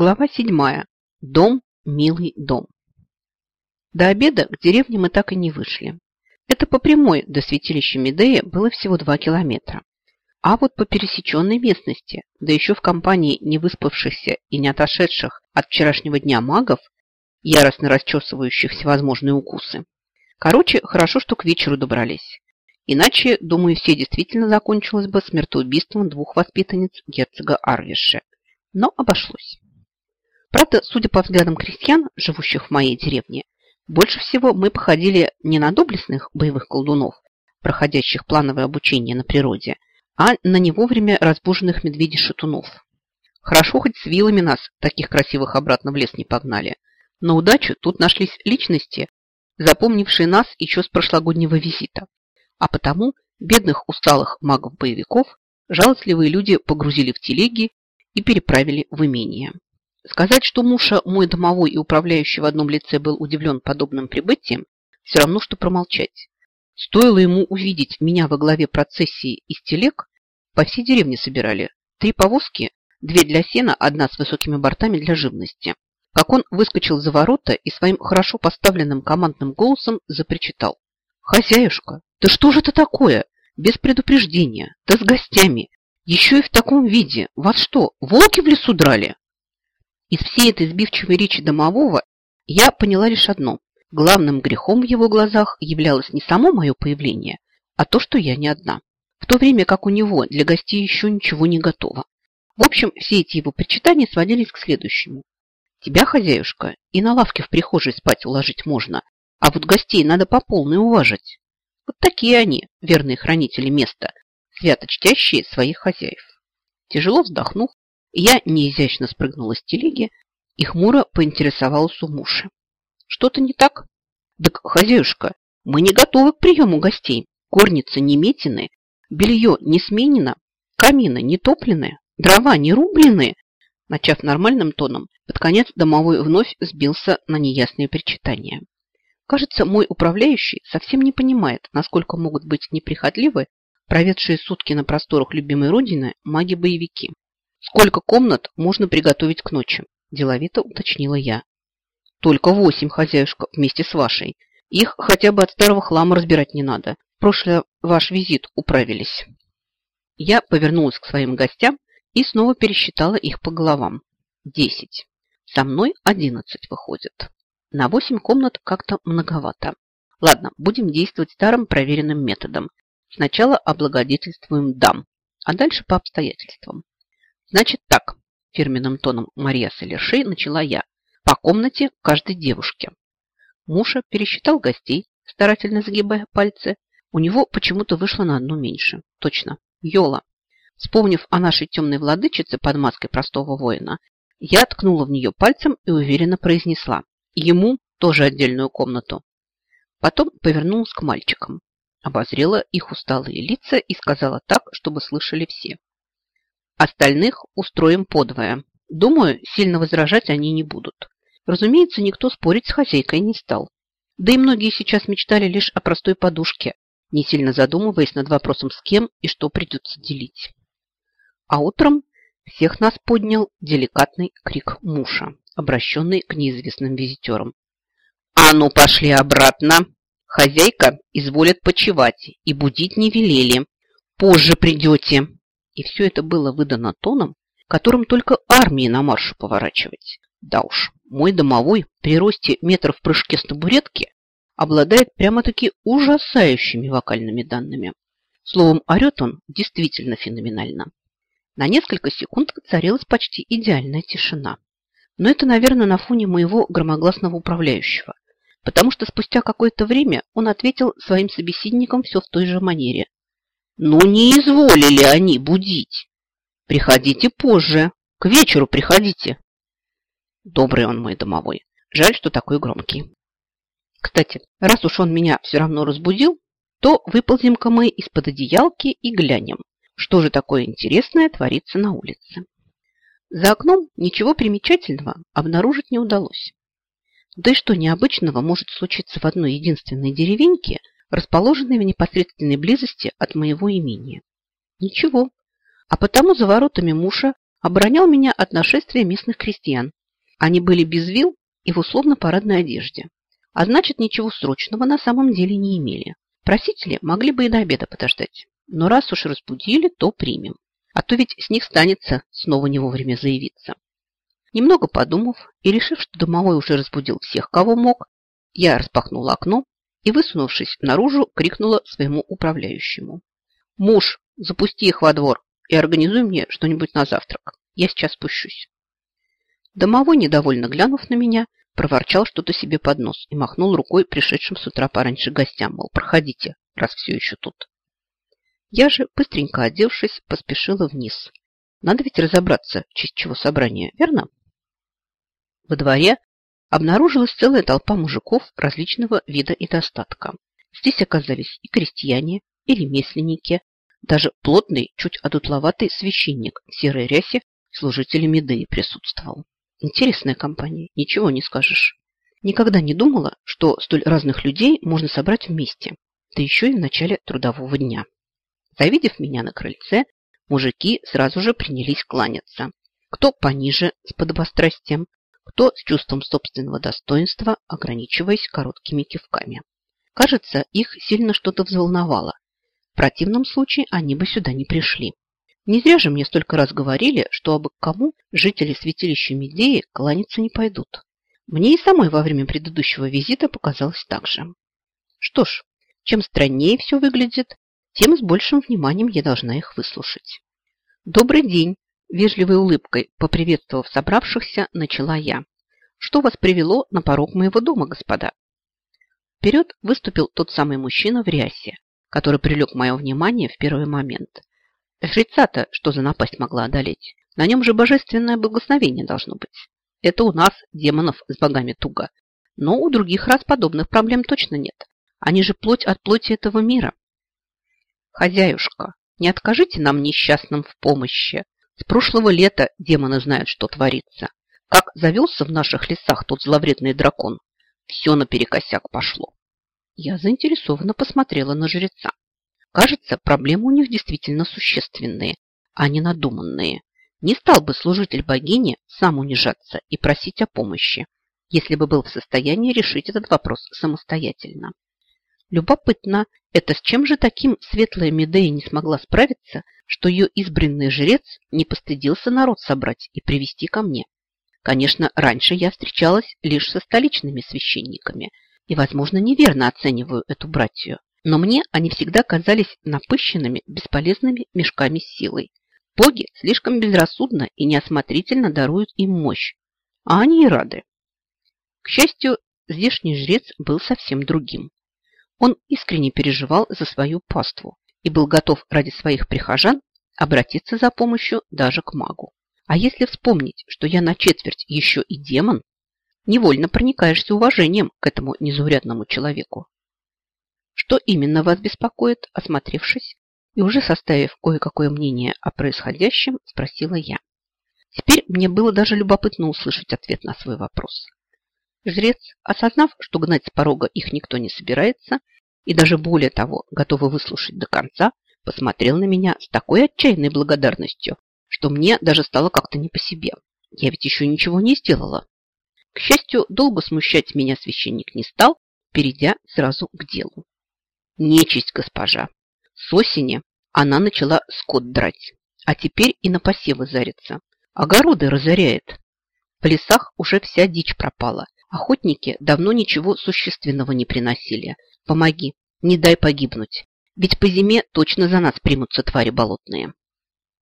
Глава седьмая. Дом, милый дом. До обеда к деревне мы так и не вышли. Это по прямой до святилища Медея было всего два километра. А вот по пересеченной местности, да еще в компании невыспавшихся и не отошедших от вчерашнего дня магов, яростно расчесывающих всевозможные укусы. Короче, хорошо, что к вечеру добрались. Иначе, думаю, все действительно закончилось бы смертоубийством двух воспитанниц герцога Арвиша. Но обошлось. Правда, судя по взглядам крестьян, живущих в моей деревне, больше всего мы походили не на доблестных боевых колдунов, проходящих плановое обучение на природе, а на не вовремя разбуженных медведей-шатунов. Хорошо, хоть с вилами нас, таких красивых, обратно в лес не погнали. На удачу тут нашлись личности, запомнившие нас еще с прошлогоднего визита. А потому бедных усталых магов-боевиков жалостливые люди погрузили в телеги и переправили в имение. Сказать, что Муша, мой домовой и управляющий в одном лице был удивлен подобным прибытием, все равно, что промолчать. Стоило ему увидеть меня во главе процессии из телег, по всей деревне собирали. Три повозки, две для сена, одна с высокими бортами для живности. Как он выскочил за ворота и своим хорошо поставленным командным голосом запричитал. «Хозяюшка, да что же это такое? Без предупреждения, да с гостями, еще и в таком виде. Вас что, волки в лесу драли?» Из всей этой сбивчивой речи домового я поняла лишь одно. Главным грехом в его глазах являлось не само мое появление, а то, что я не одна. В то время как у него для гостей еще ничего не готово. В общем, все эти его причитания сводились к следующему. Тебя, хозяюшка, и на лавке в прихожей спать уложить можно, а вот гостей надо по полной уважить. Вот такие они, верные хранители места, свято чтящие своих хозяев. Тяжело вздохнув, я неизящно спрыгнула с телеги и хмуро поинтересовалась у мужа. Что-то не так? Так, хозяюшка, мы не готовы к приему гостей. Корницы не метены, белье не сменено, камины не топлены, дрова не рублены. Начав нормальным тоном, под конец домовой вновь сбился на неясные причитания. Кажется, мой управляющий совсем не понимает, насколько могут быть неприхотливы проведшие сутки на просторах любимой родины маги-боевики. «Сколько комнат можно приготовить к ночи?» – деловито уточнила я. «Только восемь, хозяюшка, вместе с вашей. Их хотя бы от старого хлама разбирать не надо. В прошлый ваш визит управились». Я повернулась к своим гостям и снова пересчитала их по головам. Десять. Со мной одиннадцать выходит. На восемь комнат как-то многовато. Ладно, будем действовать старым проверенным методом. Сначала облагодетельствуем дам, а дальше по обстоятельствам. Значит так, фирменным тоном Мария Солершей начала я. По комнате каждой девушке. Муша пересчитал гостей, старательно загибая пальцы. У него почему-то вышло на одну меньше. Точно, Йола. Вспомнив о нашей темной владычице под маской простого воина, я ткнула в нее пальцем и уверенно произнесла. Ему тоже отдельную комнату. Потом повернулась к мальчикам, обозрела их усталые лица и сказала так, чтобы слышали все. Остальных устроим подвое. Думаю, сильно возражать они не будут. Разумеется, никто спорить с хозяйкой не стал. Да и многие сейчас мечтали лишь о простой подушке, не сильно задумываясь над вопросом с кем и что придется делить. А утром всех нас поднял деликатный крик мужа, обращенный к неизвестным визитерам. «А ну, пошли обратно! Хозяйка изволит почевать, и будить не велели. Позже придете!» И все это было выдано тоном, которым только армии на маршу поворачивать. Да уж, мой домовой при росте метров в прыжке с табуретки обладает прямо-таки ужасающими вокальными данными. Словом, орет он действительно феноменально. На несколько секунд царилась почти идеальная тишина. Но это, наверное, на фоне моего громогласного управляющего, потому что спустя какое-то время он ответил своим собеседникам все в той же манере. Но не изволили они будить. Приходите позже. К вечеру приходите. Добрый он мой домовой. Жаль, что такой громкий. Кстати, раз уж он меня все равно разбудил, то выползем-ка мы из-под одеялки и глянем, что же такое интересное творится на улице. За окном ничего примечательного обнаружить не удалось. Да и что необычного может случиться в одной единственной деревеньке – расположенной в непосредственной близости от моего имения. Ничего. А потому за воротами мужа оборонял меня от нашествия местных крестьян. Они были без вил и в условно-парадной одежде. А значит, ничего срочного на самом деле не имели. Просители могли бы и до обеда подождать. Но раз уж разбудили, то примем. А то ведь с них станется снова не вовремя заявиться. Немного подумав и решив, что домовой уже разбудил всех, кого мог, я распахнула окно и, высунувшись наружу, крикнула своему управляющему. «Муж, запусти их во двор и организуй мне что-нибудь на завтрак. Я сейчас спущусь». Домовой, недовольно глянув на меня, проворчал что-то себе под нос и махнул рукой пришедшим с утра пораньше гостям, мол, проходите, раз все еще тут. Я же, быстренько одевшись, поспешила вниз. Надо ведь разобраться, честь чего собрание, верно? Во дворе обнаружилась целая толпа мужиков различного вида и достатка. Здесь оказались и крестьяне, и ремесленники, даже плотный, чуть одутловатый священник в серой рясе служителя Медеи присутствовал. Интересная компания, ничего не скажешь. Никогда не думала, что столь разных людей можно собрать вместе, да еще и в начале трудового дня. Завидев меня на крыльце, мужики сразу же принялись кланяться. Кто пониже, с подобострастием, кто с чувством собственного достоинства, ограничиваясь короткими кивками. Кажется, их сильно что-то взволновало. В противном случае они бы сюда не пришли. Не зря же мне столько раз говорили, что об кому жители святилища Медеи кланяться не пойдут. Мне и самой во время предыдущего визита показалось так же. Что ж, чем страннее все выглядит, тем с большим вниманием я должна их выслушать. «Добрый день!» Вежливой улыбкой, поприветствовав собравшихся, начала я. «Что вас привело на порог моего дома, господа?» Вперед выступил тот самый мужчина в рясе, который привлек мое внимание в первый момент. Жреца-то что за напасть могла одолеть? На нем же божественное благословение должно быть. Это у нас, демонов, с богами туго. Но у других раз подобных проблем точно нет. Они же плоть от плоти этого мира. Хозяюшка, не откажите нам несчастным в помощи, с прошлого лета демоны знают, что творится. Как завелся в наших лесах тот зловредный дракон, все наперекосяк пошло. Я заинтересованно посмотрела на жреца. Кажется, проблемы у них действительно существенные, а не надуманные. Не стал бы служитель богини сам унижаться и просить о помощи, если бы был в состоянии решить этот вопрос самостоятельно. Любопытно, это с чем же таким светлая Медея не смогла справиться, что ее избранный жрец не постыдился народ собрать и привести ко мне? Конечно, раньше я встречалась лишь со столичными священниками и, возможно, неверно оцениваю эту братью, но мне они всегда казались напыщенными, бесполезными мешками с силой. Боги слишком безрассудно и неосмотрительно даруют им мощь, а они и рады. К счастью, здешний жрец был совсем другим. Он искренне переживал за свою паству и был готов ради своих прихожан обратиться за помощью даже к магу. А если вспомнить, что я на четверть еще и демон, невольно проникаешься уважением к этому незаурядному человеку. Что именно вас беспокоит, осмотревшись и уже составив кое-какое мнение о происходящем, спросила я. Теперь мне было даже любопытно услышать ответ на свой вопрос. Жрец, осознав, что гнать с порога их никто не собирается, и даже более того, готовый выслушать до конца, посмотрел на меня с такой отчаянной благодарностью, что мне даже стало как-то не по себе. Я ведь еще ничего не сделала. К счастью, долго смущать меня священник не стал, перейдя сразу к делу. Нечисть, госпожа. С осени она начала скот драть, а теперь и на посевы зарится. Огороды разоряет. В лесах уже вся дичь пропала, Охотники давно ничего существенного не приносили. Помоги, не дай погибнуть. Ведь по зиме точно за нас примутся твари болотные.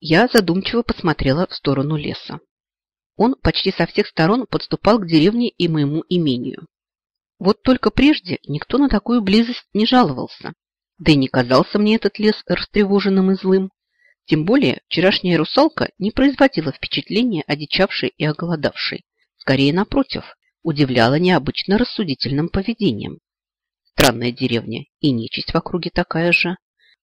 Я задумчиво посмотрела в сторону леса. Он почти со всех сторон подступал к деревне и моему имению. Вот только прежде никто на такую близость не жаловался. Да и не казался мне этот лес растревоженным и злым. Тем более вчерашняя русалка не производила впечатления одичавшей и оголодавшей. Скорее, напротив, удивляла необычно рассудительным поведением. Странная деревня и нечисть в округе такая же.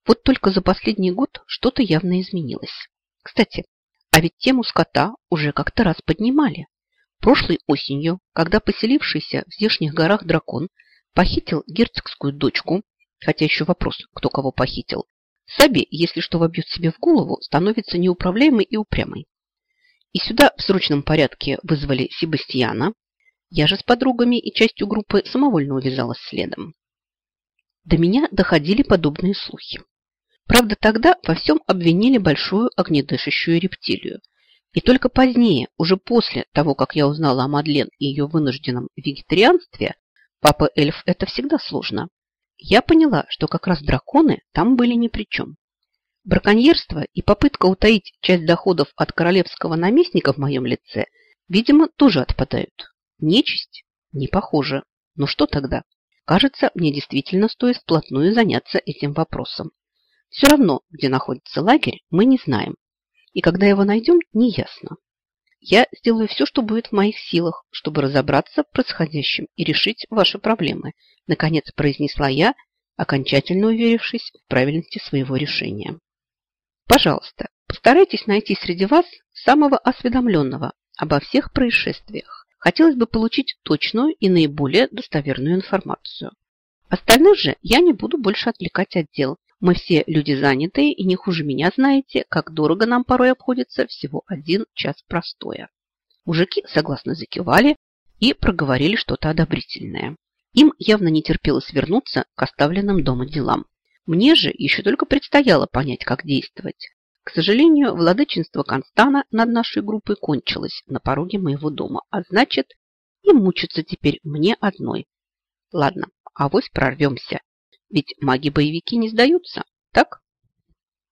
Вот только за последний год что-то явно изменилось. Кстати, а ведь тему скота уже как-то раз поднимали. Прошлой осенью, когда поселившийся в здешних горах дракон похитил герцогскую дочку, хотя еще вопрос, кто кого похитил, Саби, если что вобьет себе в голову, становится неуправляемой и упрямой. И сюда в срочном порядке вызвали Себастьяна. Я же с подругами и частью группы самовольно увязалась следом. До меня доходили подобные слухи. Правда, тогда во всем обвинили большую огнедышащую рептилию. И только позднее, уже после того, как я узнала о Мадлен и ее вынужденном вегетарианстве, папа эльф это всегда сложно, я поняла, что как раз драконы там были ни при чем. Браконьерство и попытка утаить часть доходов от королевского наместника в моем лице, видимо, тоже отпадают. Нечисть? Не похоже. Но что тогда? Кажется, мне действительно стоит вплотную заняться этим вопросом. Все равно, где находится лагерь, мы не знаем. И когда его найдем, не ясно. Я сделаю все, что будет в моих силах, чтобы разобраться в происходящем и решить ваши проблемы, наконец произнесла я, окончательно уверившись в правильности своего решения. Пожалуйста, постарайтесь найти среди вас самого осведомленного обо всех происшествиях. Хотелось бы получить точную и наиболее достоверную информацию. Остальных же я не буду больше отвлекать от дел. Мы все люди занятые и не хуже меня знаете, как дорого нам порой обходится всего один час простоя. Мужики согласно закивали и проговорили что-то одобрительное. Им явно не терпелось вернуться к оставленным дома делам. Мне же еще только предстояло понять, как действовать. К сожалению, владыченство Констана над нашей группой кончилось на пороге моего дома, а значит, и мучиться теперь мне одной. Ладно, авось прорвемся. Ведь маги-боевики не сдаются, так?